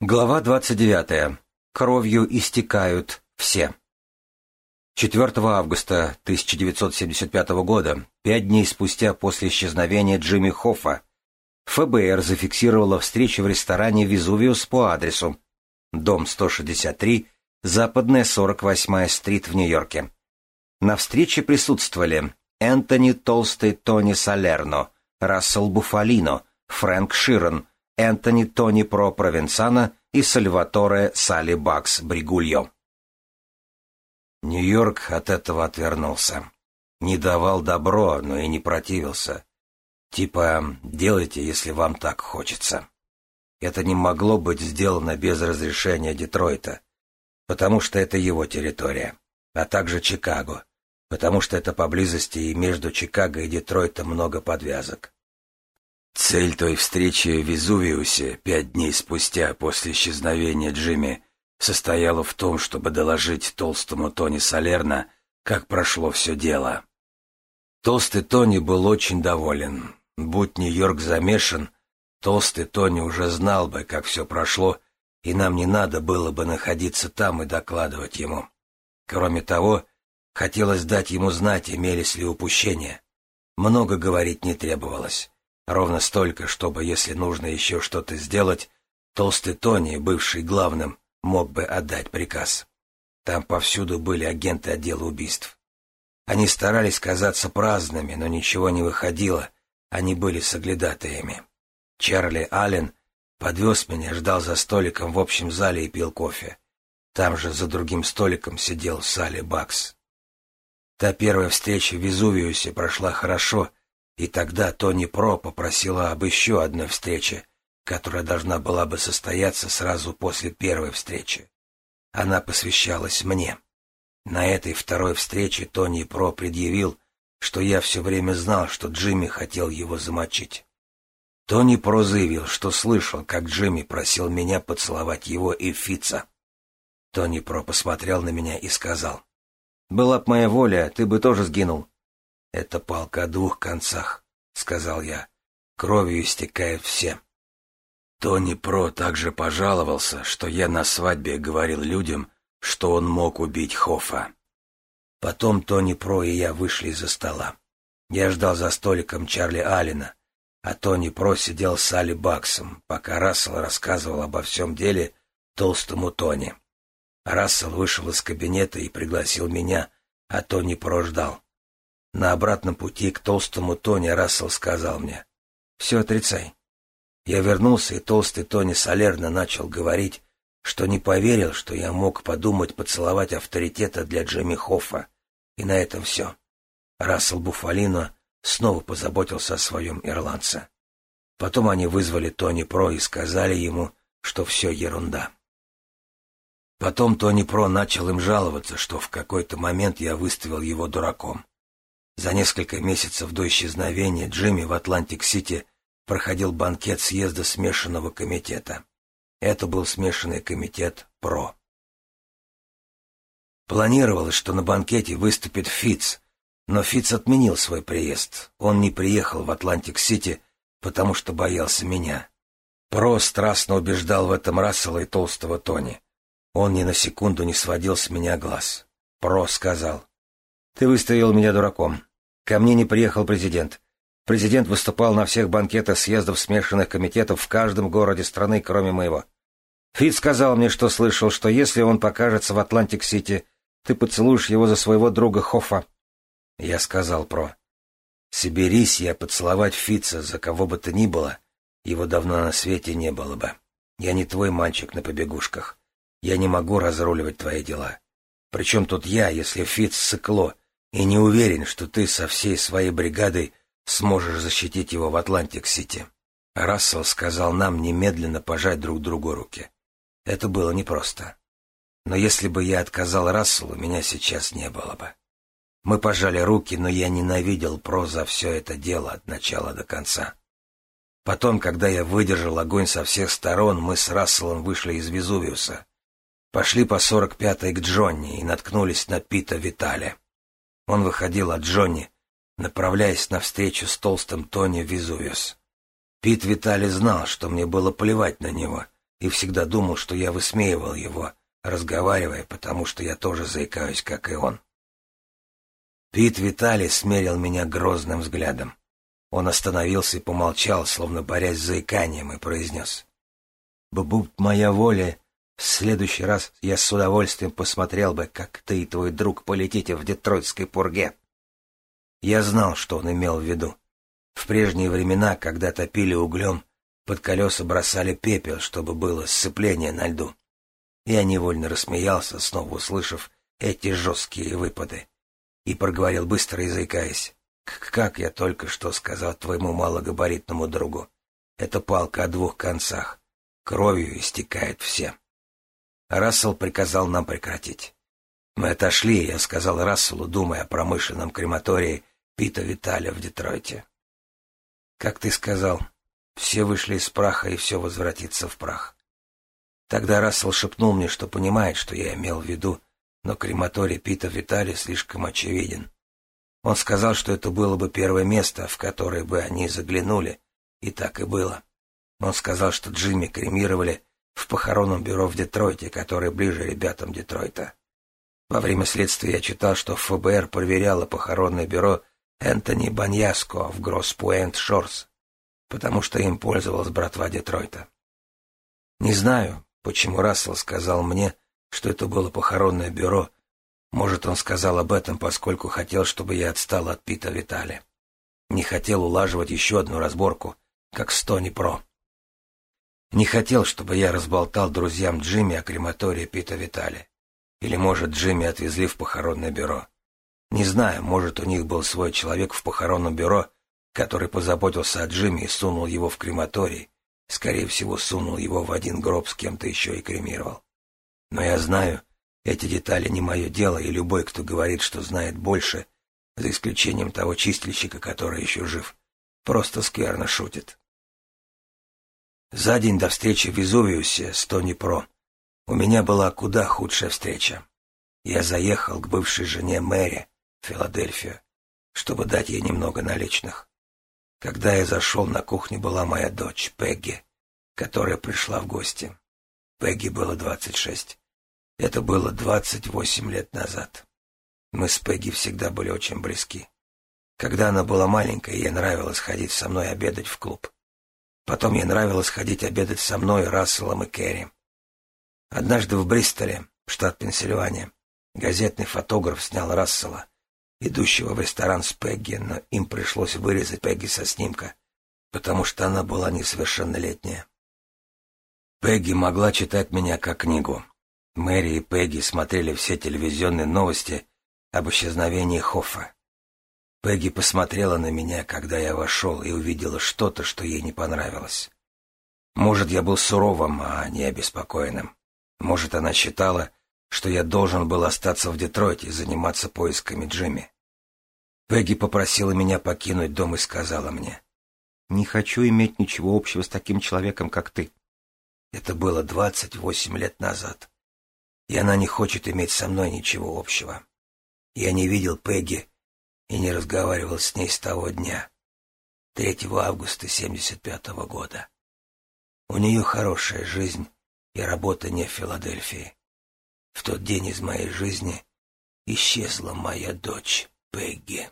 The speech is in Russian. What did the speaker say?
Глава 29. Кровью истекают все. 4 августа 1975 года, пять дней спустя после исчезновения Джимми Хоффа, ФБР зафиксировало встречу в ресторане «Везувиус» по адресу дом 163, западная 48-я стрит в Нью-Йорке. На встрече присутствовали Энтони Толстый Тони Салерно, Рассел Буфалино, Фрэнк Ширен, Энтони Тони Про Провенсана и Сальваторе Сали Бакс Бригульо. Нью-Йорк от этого отвернулся. Не давал добро, но и не противился. Типа, делайте, если вам так хочется. Это не могло быть сделано без разрешения Детройта, потому что это его территория, а также Чикаго, потому что это поблизости и между Чикаго и Детройтом много подвязок. Цель той встречи в Везувиусе пять дней спустя после исчезновения Джимми состояла в том, чтобы доложить толстому Тони Салерна, как прошло все дело. Толстый Тони был очень доволен. Будь Нью-Йорк замешан, толстый Тони уже знал бы, как все прошло, и нам не надо было бы находиться там и докладывать ему. Кроме того, хотелось дать ему знать, имелись ли упущения. Много говорить не требовалось. Ровно столько, чтобы, если нужно еще что-то сделать, толстый Тони, бывший главным, мог бы отдать приказ. Там повсюду были агенты отдела убийств. Они старались казаться праздными, но ничего не выходило, они были соглядатаями. Чарли Аллен подвез меня, ждал за столиком в общем зале и пил кофе. Там же за другим столиком сидел Салли Бакс. Та первая встреча в Везувиусе прошла хорошо, и тогда Тони Про попросила об еще одной встрече, которая должна была бы состояться сразу после первой встречи. Она посвящалась мне. На этой второй встрече Тони Про предъявил, что я все время знал, что Джимми хотел его замочить. Тони Про заявил, что слышал, как Джимми просил меня поцеловать его и Фица. Тони Про посмотрел на меня и сказал, «Была б моя воля, ты бы тоже сгинул. Это палка о двух концах, — сказал я. Кровью истекает все. Тони Про также пожаловался, что я на свадьбе говорил людям, что он мог убить Хофа. Потом Тони Про и я вышли из-за стола. Я ждал за столиком Чарли Аллена, а Тони Про сидел с Али Баксом, пока Рассел рассказывал обо всем деле толстому Тони. Рассел вышел из кабинета и пригласил меня, а Тони Про ждал. На обратном пути к толстому Тони Рассел сказал мне «Все отрицай». Я вернулся, и толстый Тони солерно начал говорить, что не поверил, что я мог подумать поцеловать авторитета для Джимми Хоффа. И на этом все. Рассел Буфалино снова позаботился о своем ирландце. Потом они вызвали Тони Про и сказали ему, что все ерунда. Потом Тони Про начал им жаловаться, что в какой-то момент я выставил его дураком. За несколько месяцев до исчезновения Джимми в Атлантик-Сити проходил банкет съезда смешанного комитета. Это был смешанный комитет ПРО. Планировалось, что на банкете выступит Фиц, но Фиц отменил свой приезд. Он не приехал в Атлантик-Сити, потому что боялся меня. ПРО страстно убеждал в этом Рассела и толстого Тони. Он ни на секунду не сводил с меня глаз. ПРО сказал, «Ты выставил меня дураком. Ко мне не приехал президент. Президент выступал на всех банкетах съездов смешанных комитетов в каждом городе страны, кроме моего. Фитц сказал мне, что слышал, что если он покажется в Атлантик-Сити, ты поцелуешь его за своего друга Хофа. Я сказал про. Соберись я поцеловать Фитца за кого бы то ни было, его давно на свете не было бы. Я не твой мальчик на побегушках. Я не могу разруливать твои дела. Причем тут я, если Фитц сыкло — и не уверен, что ты со всей своей бригадой сможешь защитить его в Атлантик-Сити. Рассел сказал нам немедленно пожать друг другу руки. Это было непросто. Но если бы я отказал Расселу, меня сейчас не было бы. Мы пожали руки, но я ненавидел Про за все это дело от начала до конца. Потом, когда я выдержал огонь со всех сторон, мы с Расселом вышли из Везувиуса. Пошли по 45-й к Джонни и наткнулись на Пита Виталя. Он выходил от Джонни, направляясь навстречу с толстым Тони Везувиус. Пит Витали знал, что мне было плевать на него, и всегда думал, что я высмеивал его, разговаривая, потому что я тоже заикаюсь, как и он. Пит Витали смерил меня грозным взглядом. Он остановился и помолчал, словно борясь с заиканием, и произнес. «Бубут моя воля, в следующий раз я с удовольствием посмотрел бы, как ты и твой друг полетите в Детройтской пурге. Я знал, что он имел в виду. В прежние времена, когда топили углем, под колеса бросали пепел, чтобы было сцепление на льду. Я невольно рассмеялся, снова услышав эти жесткие выпады, и проговорил быстро и заикаясь. «Как я только что сказал твоему малогабаритному другу? Это палка о двух концах. Кровью истекает все». Рассел приказал нам прекратить. Мы отошли, я сказал Расселу, думая о промышленном крематории Пита Виталя в Детройте. Как ты сказал, все вышли из праха, и все возвратится в прах. Тогда Рассел шепнул мне, что понимает, что я имел в виду, но крематорий Пита Витали слишком очевиден. Он сказал, что это было бы первое место, в которое бы они заглянули, и так и было. Он сказал, что Джимми кремировали в похоронном бюро в Детройте, которое ближе ребятам Детройта. Во время следствия я читал, что ФБР проверяло похоронное бюро Энтони Баньяско в Гросс-Пуэнт-Шорс, потому что им пользовалась братва Детройта. Не знаю, почему Рассел сказал мне, что это было похоронное бюро. Может, он сказал об этом, поскольку хотел, чтобы я отстал от Пита Витали. Не хотел улаживать еще одну разборку, как Стони Про. Не хотел, чтобы я разболтал друзьям Джимми о крематории Пита Витали. Или, может, Джимми отвезли в похоронное бюро. Не знаю, может, у них был свой человек в похоронном бюро, который позаботился о Джимми и сунул его в крематорий. Скорее всего, сунул его в один гроб с кем-то еще и кремировал. Но я знаю, эти детали не мое дело, и любой, кто говорит, что знает больше, за исключением того чистильщика, который еще жив, просто скверно шутит. За день до встречи в Везувиусе с Тони Про у меня была куда худшая встреча. Я заехал к бывшей жене Мэри в Филадельфию, чтобы дать ей немного наличных. Когда я зашел, на кухне была моя дочь, Пегги, которая пришла в гости. Пегги было двадцать шесть. Это было двадцать восемь лет назад. Мы с Пегги всегда были очень близки. Когда она была маленькая, ей нравилось ходить со мной обедать в клуб. Потом ей нравилось ходить обедать со мной, Расселом и Керри. Однажды в Бристоле, штат Пенсильвания, газетный фотограф снял Рассела, идущего в ресторан с Пегги, но им пришлось вырезать Пегги со снимка, потому что она была несовершеннолетняя. Пегги могла читать меня как книгу. Мэри и Пегги смотрели все телевизионные новости об исчезновении Хоффа. Пегги посмотрела на меня, когда я вошел, и увидела что-то, что ей не понравилось. Может, я был суровым, а не обеспокоенным. Может, она считала, что я должен был остаться в Детройте и заниматься поисками Джимми. Пегги попросила меня покинуть дом и сказала мне, «Не хочу иметь ничего общего с таким человеком, как ты». Это было двадцать восемь лет назад. И она не хочет иметь со мной ничего общего. Я не видел Пегги и не разговаривал с ней с того дня, 3 августа 75 -го года. У нее хорошая жизнь и работа не в Филадельфии. В тот день из моей жизни исчезла моя дочь Пегги.